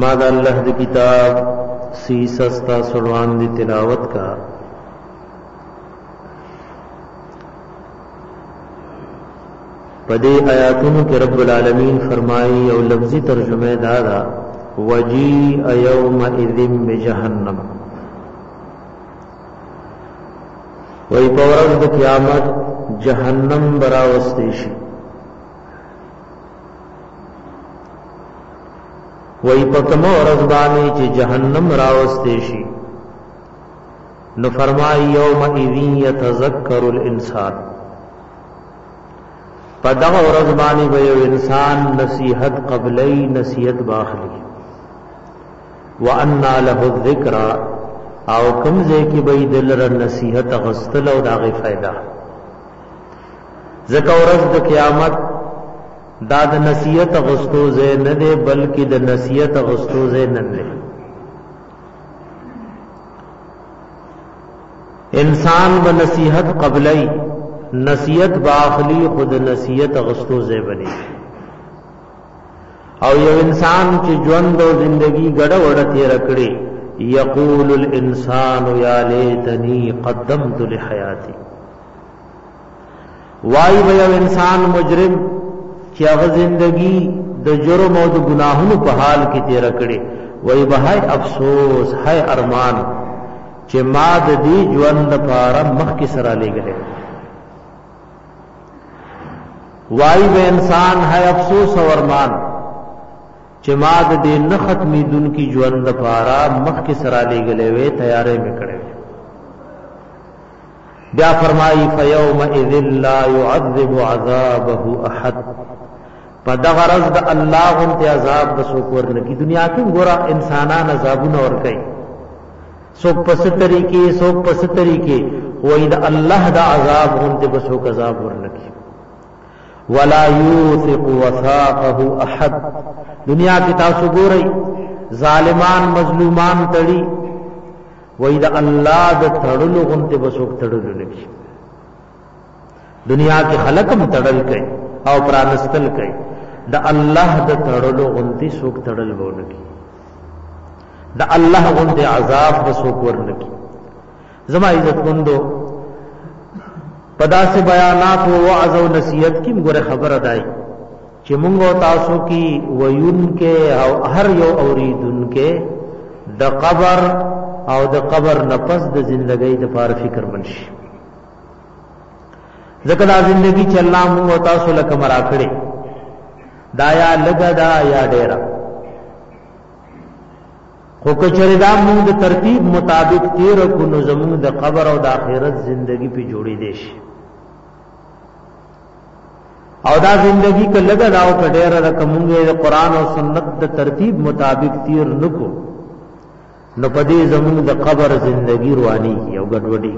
ما د الله د کتاب سیسه ستا سروان دی تلاوت کا پدې آیاتونو کې رب العالمین فرمایي او لفظي ترجمه دا ده وجی ایوم اذم بجهنم وی پورز د قیامت جهنم براوستې شي وای په کوم ورځ باندې چې جهنم راوستې شي نو فرمای یوم اذین یتذکر الانسان په دغه ورځ باندې به یو انسان نصیحت قبلې نصیحت باخلی وانا له الذکر او کوم ځای کې به دلر نصیحت غستل او داغه فائدہ ځکه ورځ د قیامت دا د نصیحت غستو زه نه دی بلکې د نصیحت غستو زه نه دی انسان به نصیحت قبلای نصیحت باخلی خود نصیحت غستو زه بنی او یو انسان چې ژوند او زندگی ګډه وډه تیر کړي یقول الانسان یا لیتنی قدمت لحیاتی وای به یو انسان مجرم چې هغه زندگی د جرم او د ګناهونو په حال کې تیر کړي وای به هاي افسوس هاي ارمان چې ما د دې ژوند لپاره مخ کې سره لګلې وای به انسان هاي افسوس او ارمان چې ما د دې نه ختمې دن کې ژوند لپاره مخ کې سره لګلې وې تیارې میکړې بیا فرمایي فیومئذ لا يعذب عذابه احد په دغه ورځ د الله غونتی عذاب د څوک ورنکي دنیا کې ګوره انسانان عذابونه ورکوي څوک په څه طریقې څوک په څه طریقې وایي د الله د عذاب غونتی به څوک عذاب ورنکي ولا یوثق وثاقه احد دنیا کې تاسو ګورئ ظالمان مظلومان تړي وای د الله د تړلو غونته به څوک تړلو نشي دنیا کې خلق هم تړل کوي او پرانستل کوي د الله د تړلو غونتی سوک تړل وونه کی د الله غونتی عذاب به سوک ورنه کی زما عزت مندو پدا سے بیانات و وعظ و نصیحت کی مګره خبر ادای چې موږ او تاسو کې ویون کې او هر یو اوریدون کې د قبر او د قبر نفس د زندګۍ د پاره فکر منشي ځکه دا زندگی چې الله موږ او تاسو لکه مرا کړې دا یا لګا دا یا ډیره خو کچره دا موږ د ترتیب مطابق تیر کو نو زموږ د قبر او د آخرت زندگی په جوړې دي شي او دا زندگی که لګا دا او کډیره د کومګې د قران او سنت د ترتیب مطابق تیر نکو نو پدې زمون د قبر زندگی رواني یو ګډوډي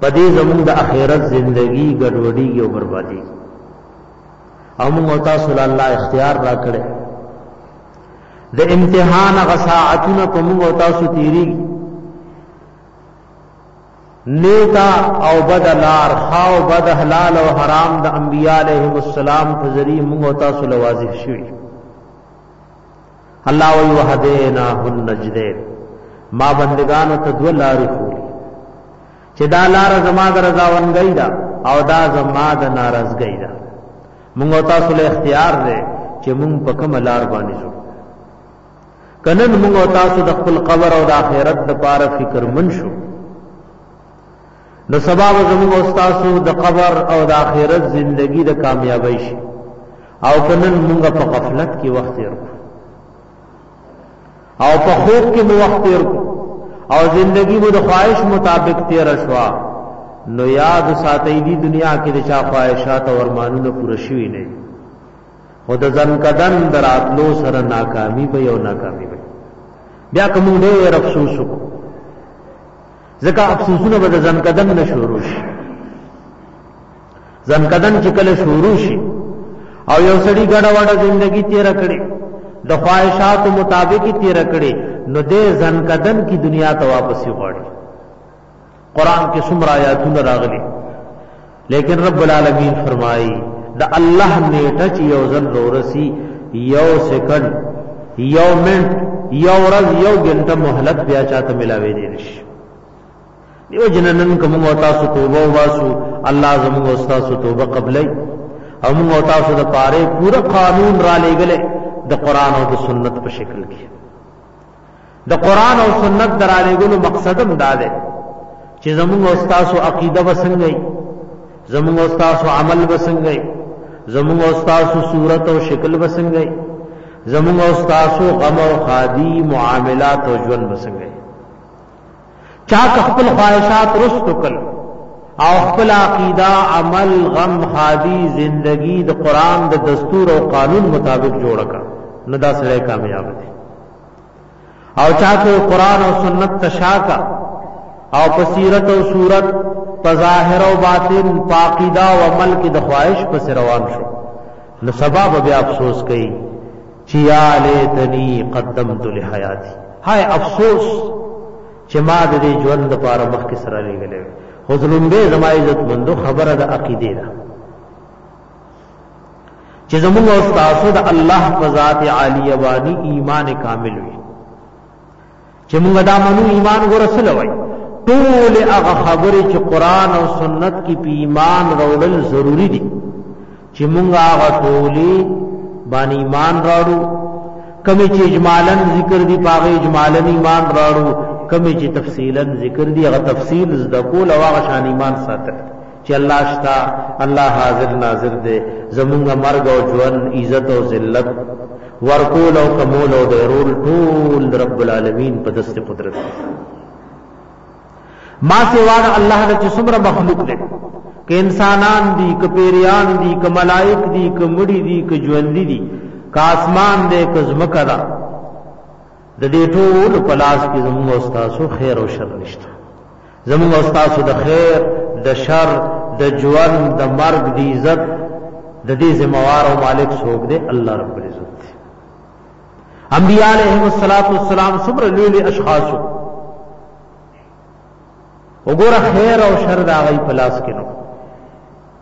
پدې زمون د اخرت زندگی ګډوډي یو بربادي او موږ تاسو له الله اختیار را کړې د امتحان غساعتونه په موږ تاسو تیری نیکه او بد لار ښه او بد حلال او حرام د انبیاء علیهم السلام په ذریعه موږ او تاسو له واضح شوي الله وی وهدینا النجدین ما بندگانو ته دوه لارې خوري چې دا لار زما د رضاونګۍ ده او دا زما د ناراضګۍ ده موږ تاسو له اختیار دی چې موږ په کوم لار باندې ځو کنن موږ او تاسو د خپل قبر او د آخرت د پاره فکر من شو نو سبا زموږ او تاسو د قبر او د آخرت زندگی د کامیابی شي او کنن موږ په غفلت کې وخت تیر او په خوب کې مو وخت تیر او زندگی مو د خواهش مطابق تیر شوا نو یاد ساتي دی دنیا کې د چا خواهشات او ارمانونه پوره شوي نه خو د ځنکدن دراتلو سره ناکامی به یو ناکامی به بیا کوم ډېر افسوس کو ځکه افسوسونه به د ځنکدن نه شروع شي ځنکدن چې کله شروع شي او یو سړی ګډه وډه ژوندۍ تیر کړي د خواهشات مطابق تیر کړي نو دې ځنکدن کی دنیا ته واپسی غواړي قران کې څومره آیاتونه راغلي لیکن رب العالمین فرمایي د الله نیټه چې یو ځل ورسی یو سکند یو منټ یو ورځ یو غنټه مهلت بیا چاته ملاوي دي نشي دیو جننن کوم او تاسو توبه واسو الله زموږ او تاسو توبه قبلې او موږ او تاسو د پاره پورا قانون را لېګلې د قران او د سنت په شکل کې د قران او سنت درالېګلو مقصد هم دا دی چې زموږ او تاسو عقیده وسنګي زموږ او تاسو عمل وسنګي زموږ او تاسو صورت او شکل وسنګي زموږ او تاسو غم او خادي معاملات او ژوند وسنګي چا که خپل خواهشات رستو کړ او خپل عقیده عمل غم خادي زندگی د قران د دستور او قانون مطابق جوړ کړ نو دا سړی کامیاب دی او چا که قران او سنت تشاکا او په سیرت او صورت په ظاهر او باطن په عقیده او عمل کې د خواهش په روان شو نو سبب بیا افسوس کوي چې یا لیتنی قدمت لحیاتی هاي افسوس چې ما د دې ژوند لپاره مخکې سره لګلې خو زلمبه زما عزت مندو خبره د عقیده ده چې زموږ او تاسو د الله په ذات عالیه باندې ایمان کامل وي چې موږ دا منو ایمان غره څه لوي ټول هغه خبرې چې قران او سنت کې په ایمان راوړل ضروری دي چې موږ هغه ټولې باندې ایمان راوړو کمی چې اجمالا ذکر دي پاغه اجمالا ایمان راوړو کمی چې تفصیلا ذکر دي هغه تفصیل زده کول او هغه شان ایمان ساتل چې الله شته الله حاضر ناظر دی زمونږ مرګ او ژوند عزت او ذلت ورکول او کمول او ډیرول ټول رب العالمین په دست قدرت دی ما سوا د الله نه چې څومره مخلوق دی که انسانان دي که پیریان دي که ملائک دي که مړي دي که ژوندي دي که آسمان دی که ځمکه ده د دې ټول په لاس کې زموږ او ستاسو خیر او شر نشته زموږ او ستاسو د خیر، د شر، د ژوند، د مرګ، د عزت د دې ذمہوار او مالک څوک دی الله رب العزت دی انبیاء علیهم الصلاۃ والسلام څومره لوی لوی اشخاص وګوره خیر او شر دا غي پلاس کې نو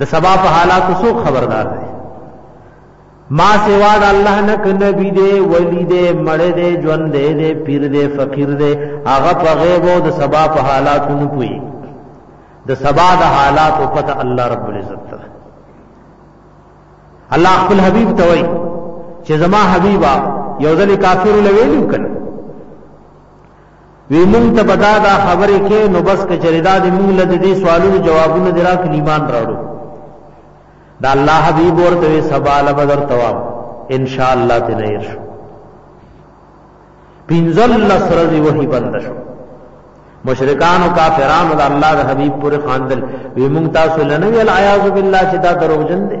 د سبا په حالاتو څوک خبردار دی ما سوا د الله نه ک نبی دی ولی دی مړ دی ژوند دی دی پیر دی فقیر دی هغه په غیب او د سبا په حالاتو نه پوي د سبا د حالاتو پته الله رب العزت ته الله خپل حبیب ته وای چې زما حبیبا یو ځل کافر لویلو کړه وی مونږ ته بدا دا خبرې کې نو بس کچری دا دې مونږ له دې سوالونو جوابونه درا کلیمان راړو دا الله حبیب ورته سوال بدر تواب ان شاء الله ته نه شو پینزل لسرزی وحی بند شو مشرکان او کافران او الله د حبیب پر خاندل وی مونږ تاسو لنوی العیاذ بالله چې دا دروغجن دي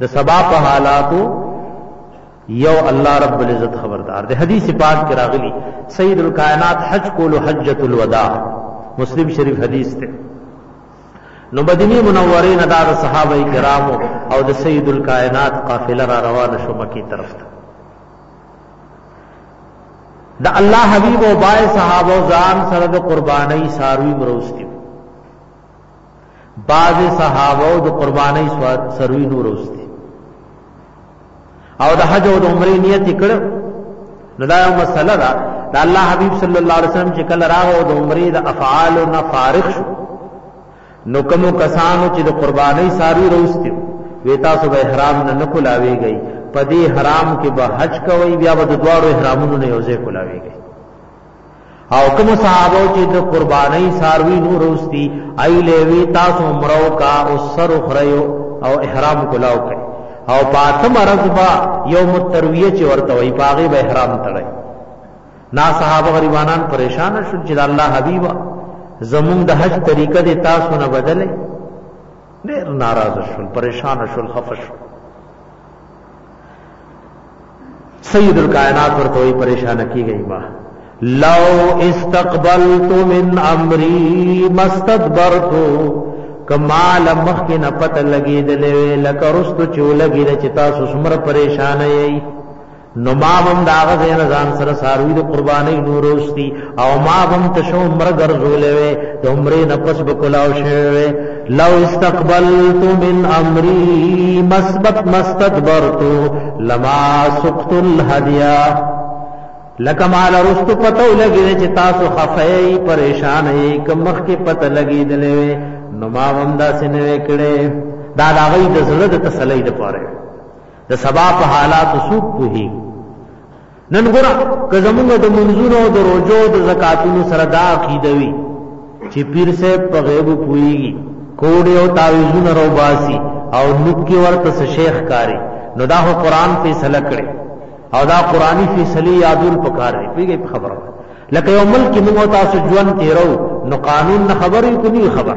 د سبا په حالاتو یو الله رب العزت خبردار دی حدیث پاک کې راغلی سید الکائنات حج کولو حجۃ الوداع مسلم شریف حدیث ته نو مدینه منوره نه دا صحابه کرامو او د سید الکائنات قافله را روانه شو مکی طرف ته د الله حبیب او بای صحابه ځان سره د قرباني ساروی مروستي بعض صحابه او د قرباني سواد سروي نور اوستي او د حج او د عمرې نیت کړ نو دا یو مسله ده د الله حبیب صلی الله علیه وسلم چې کله راغ او د عمرې د افعال نه فارغ شو نو کوم کسانو چې د قرباني ساری روستي وی تاسو به احرام نه نکولاوي گئی پدې حرام کې به حج کوي بیا به د دوارو احرامونو نه یوځای کولاوي گئی او کوم صحابه چې د قرباني ساروي نور اوستي اي لوي تاسو مرو کا او سر خريو او احرام کولاو کوي او پاتم رزبا يوم الترويه چې ورته وي پاغي به احرام تړي نا صحابه غریبانان پریشان شول چې الله حبيبا زمون د حج طریقه د تاسو نه بدله ډېر ناراض شول پریشان شول خفه شول سید الکائنات ورته وی پریشان کیږي ما لو استقبلت من امری مستدبرت کمال مخکنا پته لګی دلې لکه رست چولګی چې تاسو سمره پریشان یی نو ما هم داغه زین ځان سره ساروی د قربانی نور اوستی او ما بم تشو عمر ګرځولې وې د عمرې نه پس بکلاو شوې لو استقبلت من امري مسبت مستدبرت لما سقت الهديا لکه مال رستو پتو لګی چې تاسو خفای پریشان یې کمخ کې پته لګی دلې نو ما هم دا سینې کړې دا لاغې د زړه د تسلی د پاره د سبا په حالات سوق پوهیږي نن ګره که زمونږ د منځونو او د روزو د زکاتونو سره دا عقیده وي چې پیر صاحب په غیب پويږي کوډي او تعویذونه روباسي او نوکي ورته شیخ کاری نو دا هو قران فیصله کړي او دا قرآنی فیصله یادول پکار دی پیږي خبره لکه یو ملک موږ تاسو ژوند تیرو نو قانون نه خبرې کوي خبر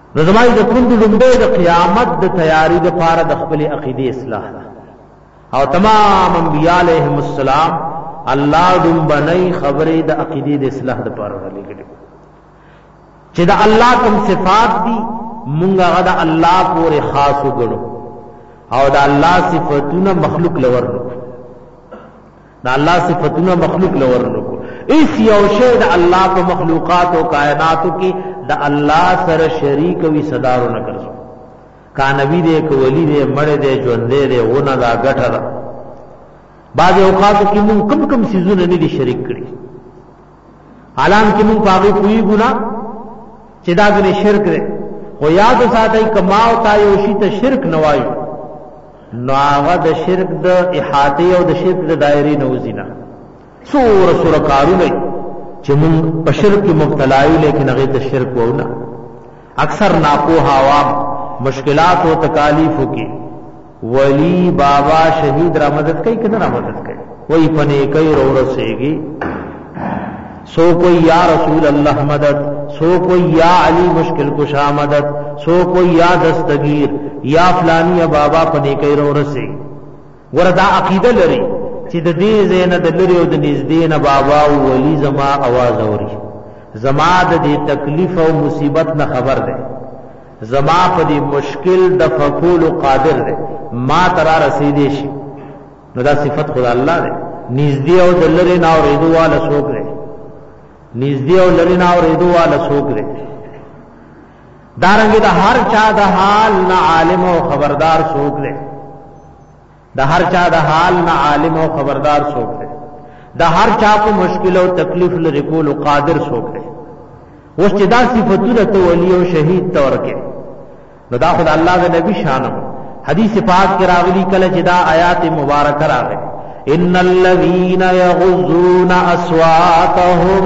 نو زما د کندو لومبه د قیامت د تیاری د پاره د خپل عقیده اصلاح ده او تمام انبیاء علیهم السلام الله دومبنی خبره د عقیده د اصلاح د پاره ولګړي چې د الله کوم صفات دي مونږه غد الله پورې خاص وګړو او د الله صفاتونه مخلوق لور نو د الله صفتونه مخلوق له ورنکو اس یو شی د الله په مخلوقات او کائناتو کې د الله سره شریک وي صدارو نه کړو کانوی دې کولی دې مړ دې ژوند دې ونه دا غټه دا بعض اوقات کې موږ کم کم سيزونه نه دي شریک کړی حالانکه موږ په هغه پوهیږو نه چې دا ګنې شرک دی خو یاد ساتئ که ما او تا یو شي ته شرک نه وایو نو هغه د شرک د احاطې او د شرک د دایرې نه وځي نه څومره څومره کارونه چې موږ په شرک کې مبتلا یو لیکن هغې ته شرک وو نه اکثر ناپوه عوام مشکلات او تکالیفو کې ولی بابا شهید را مدد کوي کنه را مدد کوي وای پنه کوي رو رسېږي سو کوئی یا رسول الله مدد سو کوئی یا علی مشکل کشا مدد سو کوئی یا دستگیر یا فلانی یا بابا پنه کوي رو رسېږي وردا عقیده لري چې د دې زینه د لري او د نږدې نه بابا او ولی زما आवाज اوري زما د دې تکلیف او مصیبت نه خبر ده زما په دې مشکل د فکول قادر دی ما تر رسیدې شي نو دا صفت خدا الله دی نږدې او د لری نه اورېدو والا څوک دی نږدې او لری نه اورېدو والا څوک دی دارنګ د دا هر چا د حال نه عالم او خبردار څوک دی د هر چا د حال نه عالم او خبردار څوک دی د هر چا په مشکل او تکلیف لري کول قادر څوک دی اوس چې دا صفاتونه ته ولی او شهید تور کې نو دا خدای الله د نبی شانو حدیث پاک کې راغلی کله چې دا آیات مبارک راغی ان الذين يغضون اصواتهم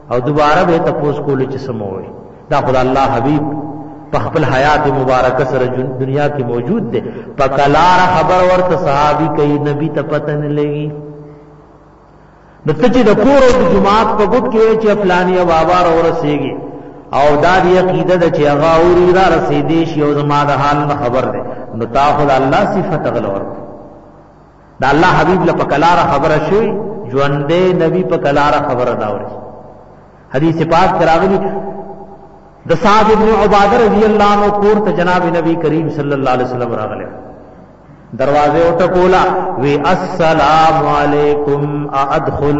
او دوباره به تپوس کولو چې سموي دا خدای الله حبيب په خپل حیات مبارکه سره دنیا کې موجود دی په کلار خبر ورته صحابي کوي نبی ته پته نه لګي د تچې د کور او جماعت په ګډ کې چې فلانی بابا را ورسیږي او دا دی عقیده د چې هغه اوري را رسیدي شي او زما د حال خبر ده نو تاخذ الله صفته غلور د الله حبیب له پکلاره خبره شوی ژوندې نبی پکلاره خبره داوري حدیث پاک کراغلی د صاحب ابن عباده رضی الله عنه کور ته جناب نبی کریم صلی الله علیه وسلم راغله دروازه او ټکولا وی السلام علیکم ادخل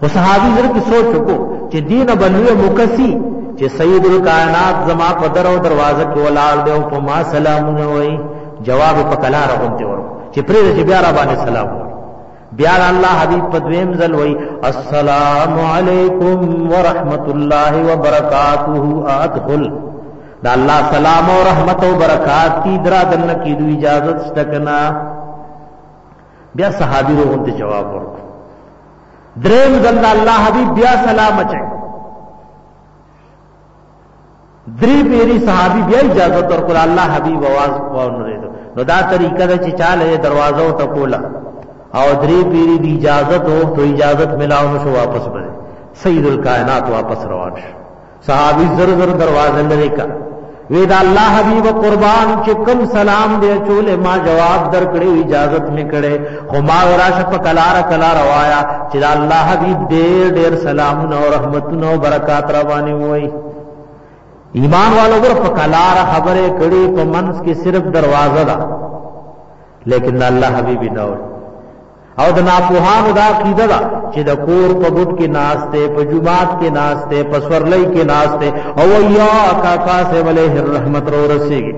خو صحابي زړه کې سوچ وکړو چې دې نه به لوی مکسي چې سید الکائنات زما په در او دروازه کې ولاړ دی او په ما سلامونه وایي جواب په کلا راغونته ورو چې پرې چې بیا را باندې سلام بیا الله حبیب په دویم ځل وای السلام علیکم ورحمت الله وبرکاته ادخل دا الله سلام او رحمت او برکات کی درا دن کی دو اجازه شتکنا بیا صحابی روغون ته جواب ورکړ دریم ځل د الله حبیب بیا سلام اچي درې پیری صحابي بیا اجازه ورکړه الله حبیب आवाज واورید نو دا طریقه ده چې چاله دروازه ته کولا او درې پیری دی اجازه ته ته اجازه ملاو نو شو واپس بده سید الکائنات واپس روان شو صحابي زر زر دروازه لري کا وی دا الله حبیب قربان چې کم سلام دی چولې ما جواب درکړې اجازه مې کړې خو ما راشه په کلار کلار وایا چې دا الله حبیب ډېر ډېر سلامونه او رحمتونه او برکات را باندې وای ایمان والو ور په کلار خبره کړې په منس کې صرف دروازه ده لیکن الله حبیب نه او د ناپوهانو دا عقیده ده چې د کور په بوت کې ناشته په جمعات کې ناشته په سورلۍ کې ناشته او یا کاکا سے علیه الرحمت رو رسیږي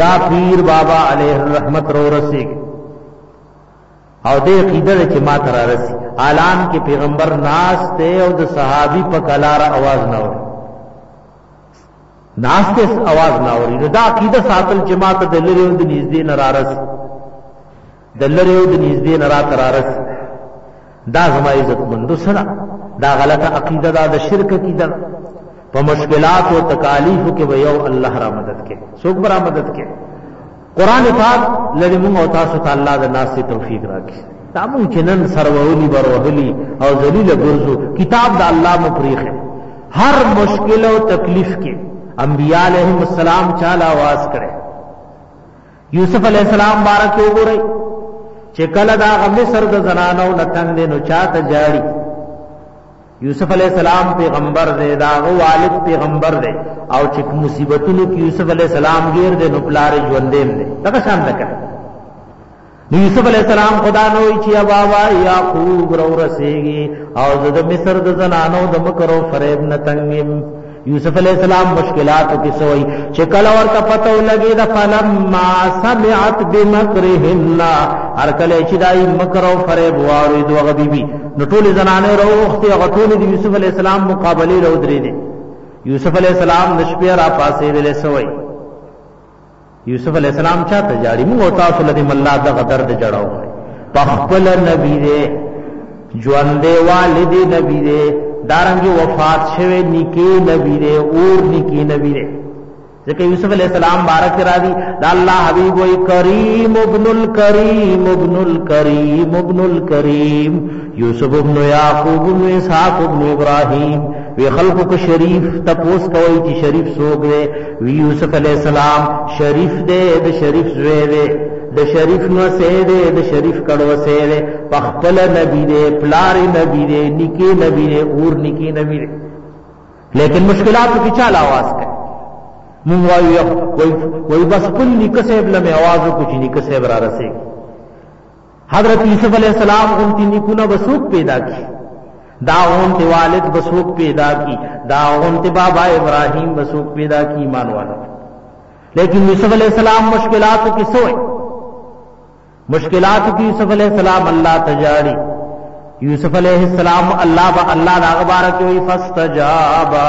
یا پیر بابا علیه الرحمت رو رسیږي او دې عقیده چې ما تر رسی اعلان کې پیغمبر ناشته او د صحابي په کلار आवाज نه وره ناست اس اواز نه اوري نو دا عقیده ساتل چې ما ته د لری او د نږدې نه رارس د لری او د نږدې نه را ترارس دا زما عزت مند سره دا غلطه عقیده دا د شرک عقیده په مشکلات او تکالیف کې به یو الله را مدد کې څوک را مدد کې قرآن پاک لړې موږ او تاسو ته الله د ناستې توفیق راکړي دا موږ چې نن سرولي بروهلي او ذلیل ګرځو کتاب د الله مو پریخه هر مشکل او تکلیف کې انبیاء علیهم السلام چاله आवाज کړي یوسف علیہ السلام بارک وګورئ چې کله دا مصر د زنانو لتنګ دي نو چاته جاړي یوسف علی السلام پیغمبر دی دا غو والد پیغمبر دی او چې مصیبتونو کې یوسف علی السلام غیر دی نو پلار ژوندې دی دا شان تک یوسف علی السلام خدا نو چې بابا یعقوب رو رسیږي او د مصر د زنانو د مکرو فریب نه تنګیم یوسف علیہ السلام مشکلات کی سوئی چې کله ورته پته لګی د فلما سمعت بمکرهن هر کله چې دای مکر او فریب واری دوغه بیبي نو ټول زنانه روختي غټول د یوسف علیہ السلام مقابله رو درې دي یوسف علیہ السلام د شپې را پاسې دلې سوئی یوسف علیہ السلام چاته جاړي موږ تاسو لدی ملا دغه درد جړاو پخپل نبی دې ژوند والد نبی دې دارنګ وفات شوه نکی نبی دې اور نکی نبی دې ځکه یوسف علی السلام بارک را دي دا الله حبیب وای کریم ابن الکریم ابن الکریم ابن الکریم یوسف ابن یعقوب ابن اسحاق ابن ابراهیم وی خلق کو شریف تپوس کوي چې شریف سوګ دی وی یوسف علیہ السلام شریف دے د شریف زوی دے د شریف نو سه دے د شریف کړو سه دے پخپل نبی دے پلار نبی دے نکی نبی دے اور نکی نبی دے لیکن مشکلات کی چال آواز کړي مونږ وایو کوئی کوئی بس کلی کسب لمه आवाज کو چې نی کسب را رسېږي حضرت یوسف علیہ السلام غونتی نیکونه بسوک پیدا کی دا غونتی والد بسوک پیدا کی دا غونتی بابا ابراہیم بسوک پیدا کی ایمان والا لیکن یوسف علیہ السلام مشکلاتو کی سوئے مشکلاتو کی یوسف علیہ السلام اللہ تجاری یوسف علیہ السلام اللہ با اللہ دا غبارہ کی ہوئی فستجابا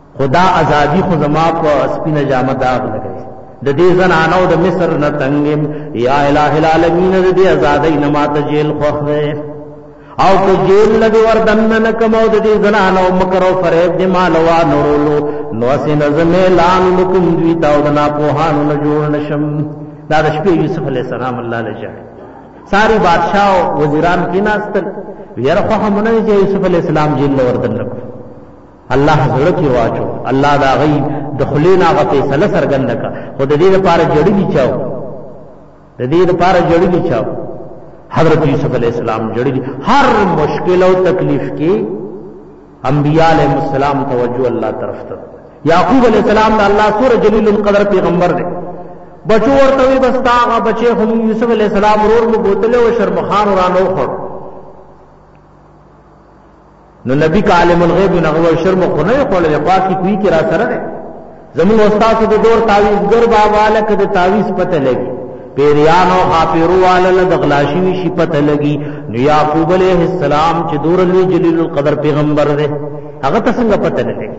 خدا ازادي خو زما په سپینه جامه داغ لګي د دې زنانو د مصر نه تنګم یا الٰه العالمین د دې ازادۍ نه ماته جیل خوښ دی او که جیل نه دی وردن نه کوم او د دې زنانو مکر او فریب دې مال وا نورولو نو اسې نظم اعلان وکم دوی تا او د ناپوهانو نه جوړ نشم دا د شپې یوسف علی السلام الله لجا ساری بادشاہ او وزیران کې ناستل ویره خو هم نه چې یوسف علی السلام جیل وردن نه الله زړه کې واچو الله دا غي د خلې نه غ فیصله سرګند کا خو د دې لپاره جړګي چاو د دې لپاره جړګي چاو حضرت یوسف علی السلام جړګي هر مشکل او تکلیف کې انبیاء علیہ السلام توجه الله طرف ته یعقوب علیہ السلام دا الله سور جلیل القدر پیغمبر دی بچو ورته وي بس تاغه بچي هم یوسف علی السلام ورور مو بوتل او شرمخان ورانو خور نو نبی کا عالم الغیب نه غوړ شرم خو نه خوړلې خاصی کوي کې را سره ده زموږ استاد د دور تعویذګر بابا لکه د تعویذ پته لګي پیریانو خاپیرو والل د غلاشي وی شي پته لګي نو یعقوب علیه السلام چې دور لوی جلیل القدر پیغمبر ده هغه ته څنګه پته لګي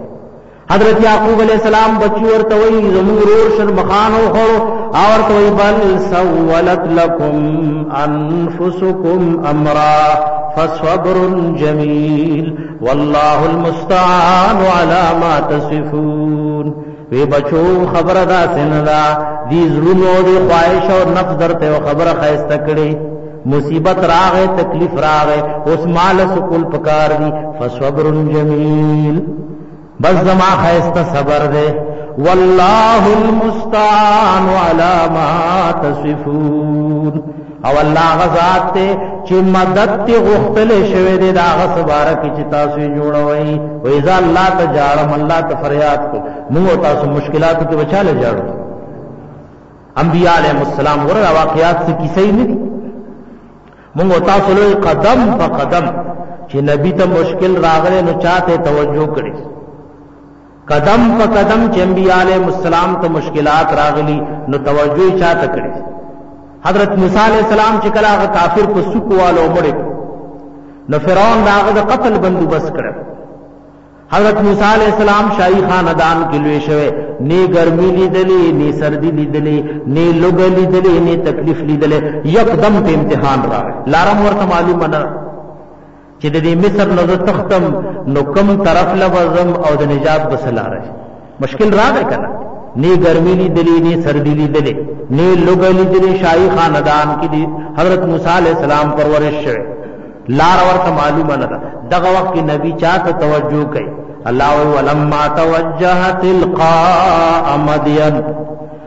حضرت یعقوب علیہ السلام بچی ورته وی زموږ رور شر بخانو خور او ورته وی بل سولت لكم انفسكم امرا فصبر جميل والله المستعان على ما تصفون وی بچو خبره دا سندا دی زړونو دی خواهش او نفس درته خبره خیسته کړي مصیبت راغه تکلیف راغه اوس مال سکول پکار دی فصبر جمیل بس زما خیسته صبر دے والله المستعان على ما تصفون او الله غزاد ته چې مدد ته غختل شوی دی دا غس بارک چې تاسو جوړوي و اذا الله ته جاړم الله ته فریاد کو موږ تاسو مشکلاتو کې بچاله جاړو انبیاء علیهم السلام ور واقعات څخه کیسې نه مونږ او تاسو له قدم په قدم چې نبی ته مشکل راغلی نو چاته توجه کړي قدم په قدم چې انبیاء علیهم السلام ته مشکلات راغلي نو توجه یې چاته کړي حضرت موسی علیه السلام چې کله هغه کافر په سکوالو مړ نو فرعون داغه د قتل بندوبست کړ حضرت موسی علیه السلام شاهي خاندان کې لوی شوی، نه ګرمي لیدلې، نه سردي لیدلې، نه لوګه لیدلې، نه تکلیف لیدلې، یکدم په امتحان راغی. لارم ورته معلومه نه چې د دې مصر نه زه تښتم نو کوم طرف له به ځم او د نجات به څه لاره شي. مشکل راغی کنه نه ګرمي لیدلې نه سردی لیدلې نه لوګ لیدلې شاهي خاندان کې دي حضرت موسی عليه السلام پرورش شوه لار ورته معلومه نه ده دغه وخت کې نبی چاته توجه کوي الله ولما توجه تلقاء مدين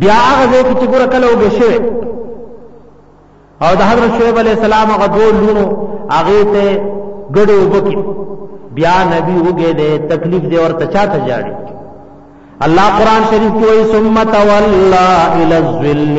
بیا هغه ځای کې چې ګوره کله وږی شوی او د حضرت شعیب علیه السلام هغه دوه لونو هغې ته ګډې اوبه کې بیا نبی وږی دی تکلیف دی ورته چا ته جاړي الله قرآن شریف کې وایي ثم تولا الی الظل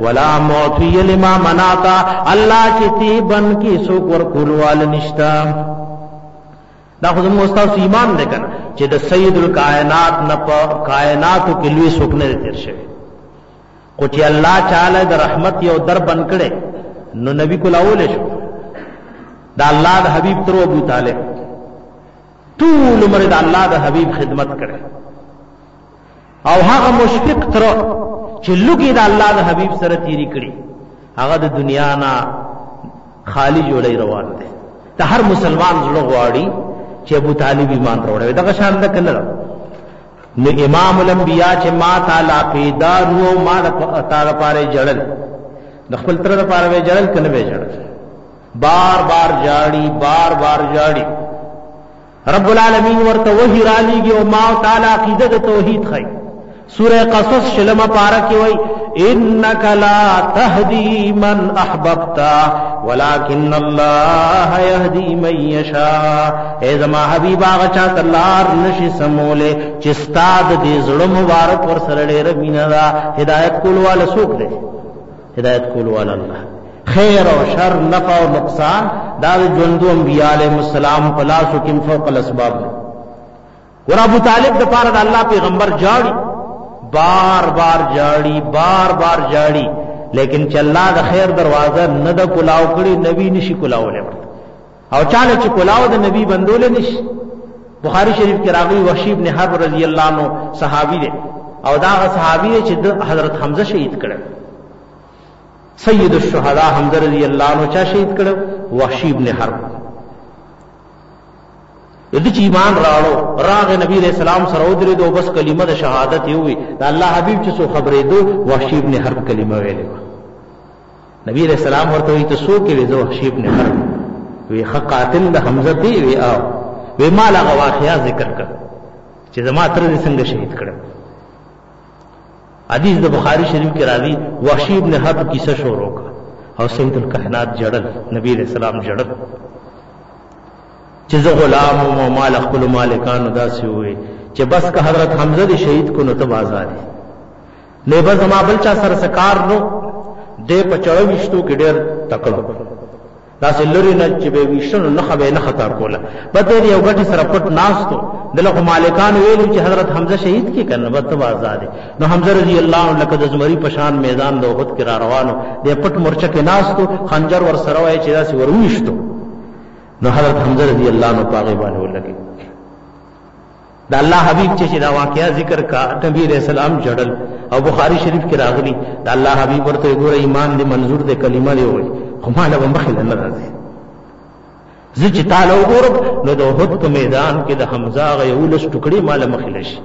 ولا معطی لما مناتا الله چې تی بن کی سو کور کولوال نشتا دا خو زموږ استاد ایمان دی کنه چې د سید الکائنات نه په کائناتو کې لوی سوک نه تیر شوی خو چې الله تعالی د رحمت یو در بن کړي نو نبی کولاول شو دا الله د حبیب تر ابو طالب ټول عمر د الله د حبیب خدمت کړي او هغه مشفق تر چې لګي د الله د حبيب سره تیری کړي هغه د دنیا نه خالی جوړی روان دي ته هر مسلمان زړه غواړي چې ابو طالب ایمان وروړي دغه شان ده کنه نو امام الانبیاء چې ما تعالی پیدا نو ما تعالی پاره جړل د خپل تر لپاره وی جړل کنه وی جړل بار بار جاړي بار بار جاړي رب العالمین ورته وحی را لیږي او ما او تعالی عقیده د توحید خی سوره قصص شلمه پارا کې وای انک لا تهدی من احببت ولكن الله يهدي من يشاء اے زما حبیب هغه چا تلار نشي سموله چې ستاد دې زړه مبارک ور سره ډېر مینا دا هدایت کولواله سوق دی هدایت کول والا الله خیر او شر نفع او نقصان دا د ژوندو انبیاء علیهم السلام په لاسو کې فوق الاسباب دی ور ابو طالب د پاره د الله پیغمبر جاړي بار بار جاړي بار بار جاړي لیکن چې الله د خیر دروازه نه د کلاو کړي نبی نشي کلاو لور او چاله چې کلاو د نبی بندول نش بخاری شریف کې راغلی وحشی ابن حرب رضی الله عنه صحابي دی او دا صحابي دی چې حضرت حمزه شهید کړ سید الشهدا حمزه رضی الله عنه چا شهید کړ وحشی ابن حرب د چې ایمان راړو راغ نبی علیہ السلام سره ودرې دو بس کلمه د شهادت یوي دا الله حبیب چې سو خبرې دو وحشی ابن حرب کلمه ویلې نبی علیہ السلام ورته وی ته سو کې وی زه وحشی ابن حرب وی خ قاتل د حمزه دی وی او وی ما لا واقعیا ذکر کړ چې زما تر دې څنګه شهید کړ حدیث د بخاری شریف کې راځي وحشی ابن حرب کیسه شروع کړ او سید الکهنات جړل نبی علیہ السلام جړل چې زه غلام او مال خپل مالکانو داسې وي چې بس که حضرت حمزه دې شهید کو نو ته بازار لیبه زما بل چا سره څه کار نو دی په چړه ویشتو کې ډېر تکړه داسې لري نه چې به ویشنو نښه به نه خطا کوله په دې یو غټي سره پټ ناستو دلته مالکان ویلو چې حضرت حمزه شهید کې کنه بس ته آزاد نو حمزه رضی الله عنه لکه د زمری په شان میدان د وحد کې را روانو د پټ مورچه کې ناستو خنجر ور سره وای چې داسې ورويشتو نو حضرت حمزه رضی الله عنه پاغه باندې ولګي د الله حبیب چې چې دا واقعا ذکر کا نبی علیہ السلام جړل او بخاری شریف کې راغلی د الله حبیب ورته ګوره ایمان دې منظور دې کلمه دې وای خو ما له مخې نه راځي زه چې تعالی وګورم نو د احد په میدان کې د حمزه غ یو لس ټوکړي مال مخې لشي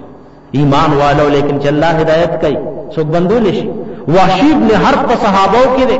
ایمان والو لیکن چې الله هدایت کوي څوک بندول شي وحشی ابن حرب په صحابه کې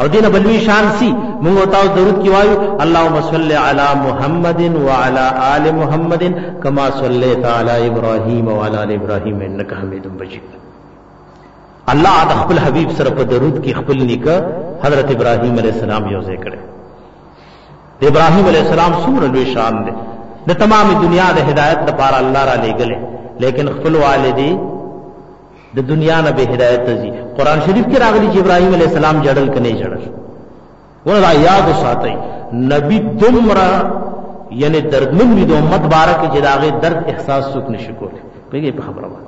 او دینه بلوی شان سی مونږ او تاسو درود کی وایو اللهم صل علی محمد وعلى آل محمد کما صلیت علی ابراهیم وعلى آل ابراهیم انک حمید مجید الله د خپل حبیب سره په درود کې خپل نیکه حضرت ابراهیم علیه السلام یو ځای کړي د ابراهیم علیه السلام څومره لوی شان دی د تمام دنیا د هدایت لپاره الله را لېږلی لیکن خپل والدی د دنیا نه به هدایت ته ځي قران شریف کې راغلي چې ابراهیم علی السلام جړل کني جړل وردا یاد ساتي نبی دمرا یعنی دردمن وي د امت بارک چې داغه درد احساس څوک نشي کولی پیږي په خبره وایي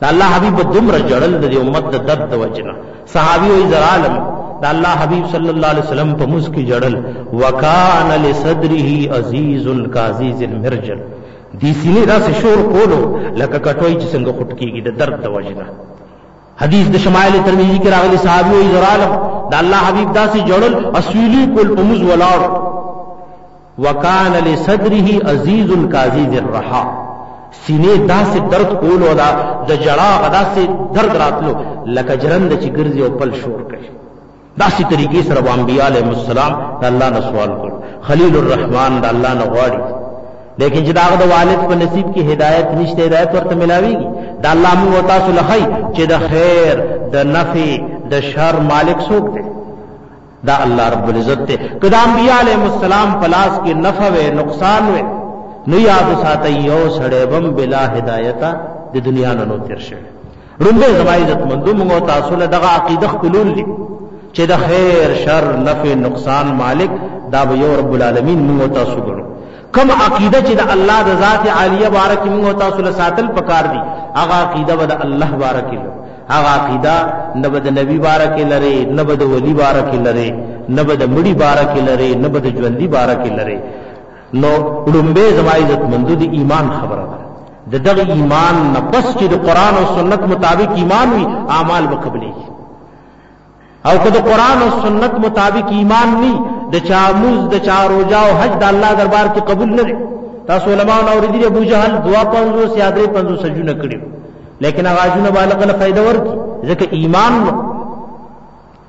دا الله حبیب دمرا جړل د امت د درد د وجنه صحابي وي زرالم دا الله حبیب صلی الله علیه وسلم په مسکی جړل وکانه لصدره عزیز الکازیز المرجل دې سینې داسې شور کولو لکه کټوی چې څنګه خټ کیږي د درد د وجنه حدیث د شمائل ترمذی کې راغلي صحابي وي زرالم د الله حبیب داسې جړل اسویلی کول په موز ولاړ وکان لصدره عزیز کاذیز الرحا سینې داسې درد کول او دا د جړا غدا سي درد راتلو لکه جرند چې ګرځي او پل شور کوي داسې طریقې سره به انبیاء علیهم السلام د الله نه سوال کول خلیل الرحمن د الله نه غواړي لیکن چې داغه د والد په نصیب کې هدایت نشته هدایت ورته ملاويږي دا الله موږ تاسو لخی چې د خیر د نفع د شر مالک څوک دی دا الله رب العزت ته کدا انبیاء علیهم السلام پلاس کې نفع و نقصان و نو یاد ساتي یو سړی بم بلا هدایت د دنیا نه نو تیر شوی لومبه زما عزت مندو موږ تاسو له دغه عقیده خپلول دي چې د خیر شر نفع نقصان مالک دا به یو رب العالمین موږ تاسو ګړو کم عقیده چې د الله د ذات عالیه بارک موږ تاسو له ساتل پکار دي هغه عقیده به د الله بارک له هغه عقیده نه به د نبی بارک لري نه به د ولی بارک لري نه به د مړي بارک لري نه به د ژوندۍ بارک لري نو ړومبی زما عزت مندو د ایمان خبره ده د دغه ایمان نه پس چې د قران او سنت مطابق ایمان وي اعمال به قبلېږي او که د قران او سنت مطابق ایمان ني د چا موز د چا روزه او حج د الله دربار کې قبول نه دي تاسو علماء نو ردی ابو جهل دوا پنځو سیادرې پنځو سجونه کړی لیکن هغه جونه بالغ له فائدہ ورکړي ځکه ایمان نو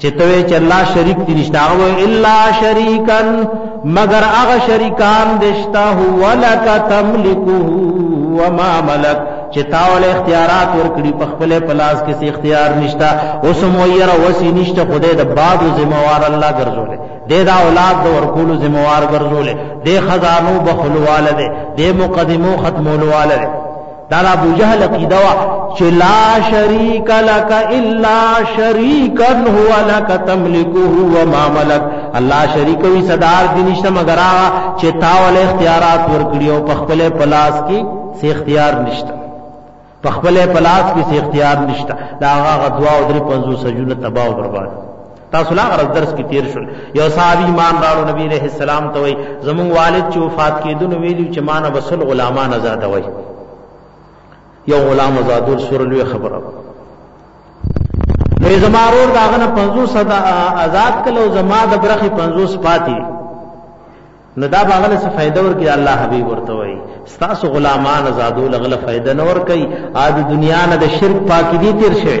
چې ته وې چې الله شریک دي نشته هغه الا شریکن مگر هغه شریکان دشته هو لک تملکه وما ملک چې تاول اختیارات ورکړي په خپل پلاس کې سي اختیار نشته اوس مو یې را وسی نشته خدای د بادو ذمہوار الله ګرځولې د دا اولاد د ورکولو ذمہوار ګرځولې د خزانو بخلواله ده د مقدمو ختمولواله ده دا د ابو جهل عقیده وا چې لا شریک لک الا شریکا هو لک تملکه و ما ملک الله شریک وی صدار دي نشته مگر هغه چې تا ول اختیارات ورکړي او په خپل پلاس کې سي اختیار نشته په خپل پلاس کې سي اختیار نشته دا هغه دعا او درې پنځو سجونه تباہ او برباد تاسو لا غرض درس کې تیر شول یو صاحب ایمان راړو نبی رحم السلام ته وای زمون والد چې وفات کیدون ویلی چې مان وسل غلامان آزاد وای یو غلام آزادور سور لوی خبره نو زمارور داغه نه 500 صدا آزاد کلو زما د برخي 500 پاتې نو دا باغله څه فائدہ ورکړي الله حبيب ورته وای ستاسو غلامان آزادو لغله فائدہ نه ور کوي عاد دنیا نه د شرک پاکي دي تیر شوی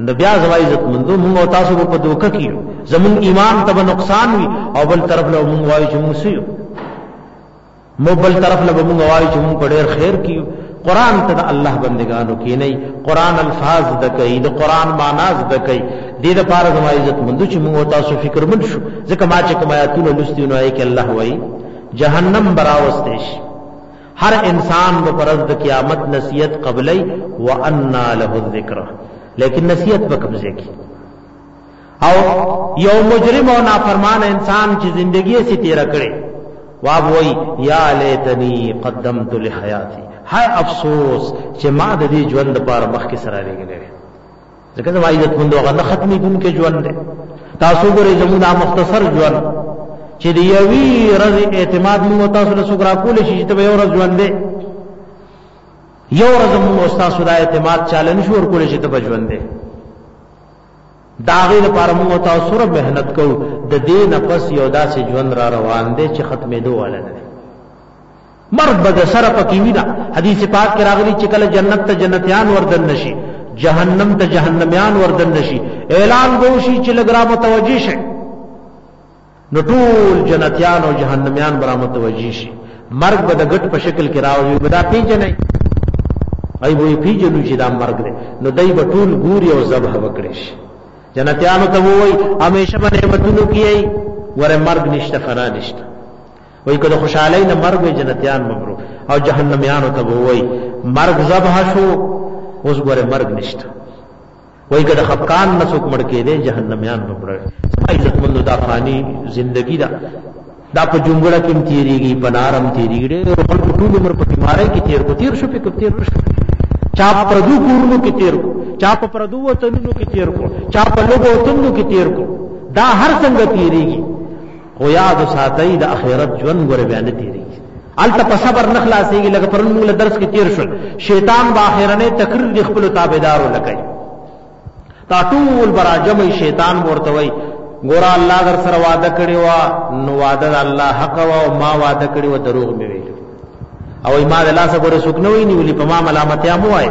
نو بیا زما عزت مندو موږ او تاسو په دوکه کې یو زمون ایمان ته به نقصان وي او بل طرف له موږ وایي چې موږ سیو مو بل طرف له موږ وایي چې موږ په ډېر خیر کې یو قران ته د الله بندگانو کې نه قران الفاظ د کوي د قران معناز د کوي د دې لپاره زما عزت مندو چې موږ او تاسو فکر مند شو ځکه ما چې کوم آیاتونه لوستي نو یې کې الله وایي جهنم براوستې شي هر انسان به پرز د قیامت نصیحت قبلی وانا له الذکر لیکن نصیحت به کوم ځای کې او یو مجرم او نافرمان انسان چې زندگی سي تیر کړي واب وای یا لیتنی قدمت لحیاتی هاي افسوس چې ما د دې ژوند لپاره مخکې سره لګلې ځکه زما عزت مند هغه نه ختمي دن کې ژوند دی تاسو ګورئ زموږ دا مختصر ژوند چې د یوې ورځې اعتماد موږ تاسو له څوک راکول شي چې ته به یو ورځ ژوند دی یو ورځ موږ استاد دا اعتماد چالن شو ورکول شي ته به ژوند دی داغه لپاره موږ تاسو سره مهنت کوو د دې نفس یو داسې ژوند را روان دی چې ختمېدو والا نه مرګ به د سره پکې وي دا حدیث پاک کې راغلي چې کله جنت ته جنتیان وردن نشي جهنم ته جهنميان وردن نشي اعلان بوشي چې لګرا متوجي شي نو ټول جنتيان او جهنميان برا متوجي شي مرګ به د غټ په شکل کې راوي بدا پیژنې ای وې پیژنو چې دا مرګ دی نو دای په ټول ګوري او ذبح وکړي شي جنتيانو ته وای همیشه باندې متونو کیای ور مرګ نشته فنا نشته وای که د خوشحالۍ نه مرګ وي جنتیان مبرو او جهنميانو ته به وای مرګ ذبح شو اوس ګوره مرګ نشته وای که د خفقان نه څوک مړ کېدې جهنميان به مړ سما عزت مند دا فانی زندگی دا دا په جونګړه کې تیریږي په نارم تیریږي ډېر خلک ټول عمر په بیماری کې تیر کو تیر شو په تیر شو چا پردو کورونو کې تیر کو چا په پردو وطنونو کې تیر کو چا په لوګو وطنونو کې تیر کو دا هر څنګه تیریږي خو یاد ساتئ د اخرت ژوند ګوره بیا نه تیریږي هلته په صبر نه خلاصېږي لکه پرون موږ له درس کې تیر شول شیطان به اخرنۍ تقریر د خپلو تابعدارو نه کوي دا ټول به راجمعي شیطان به ورته وایي ګوره الله در سره وعده کړې وه نو وعده د الله حق وه او ما وعده کړې وه دروغ مې ویل او ما د لاسه ګوره څوک نه ویني ولي په ما ملامتیا مو وایي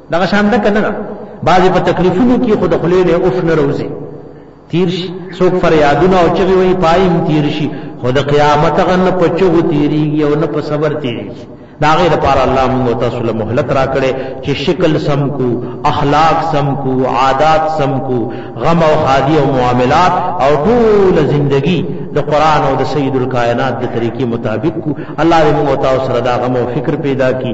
دغه شان ده کنه بعضی په تکلیفونو کې خود خلې له اوف نه روزي تیر شي څوک فریادونه او چغي وي پایم تیر شي خود قیامت غن په چغو تیریږي او نه په صبر تیریږي دا غیر پر الله موږ تاسو له مهلت راکړي چې شکل سم کو اخلاق سم کو عادات سم کو غم او خادي او معاملات او ټول زندگی د قران او د سید الکائنات د طریقې مطابق کو الله دې موږ تاسو سره دا غم او فکر پیدا کی